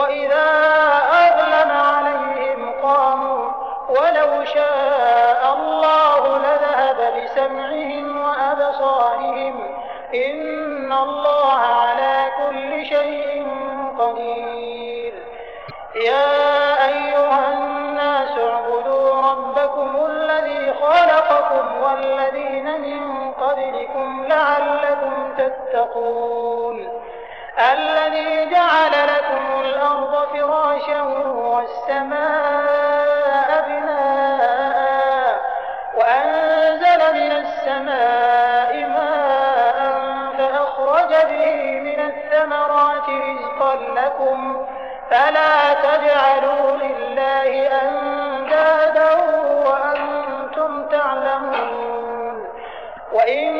وإذا أظلم عليهم قاموا ولو شاء الله لذهب بسمعهم وأبصارهم إن الله على كل شيء قدير. يا أيها الناس اعبدوا ربكم الذي خلقكم والذين من قبلكم لعلكم تتقون. الذي جعل فراشا والسماء بناء وأنزل من السماء ماء فأخرج به من الثمرات رزقا لكم فلا تجعلوا لله أندادا وأنتم تعلمون. وإن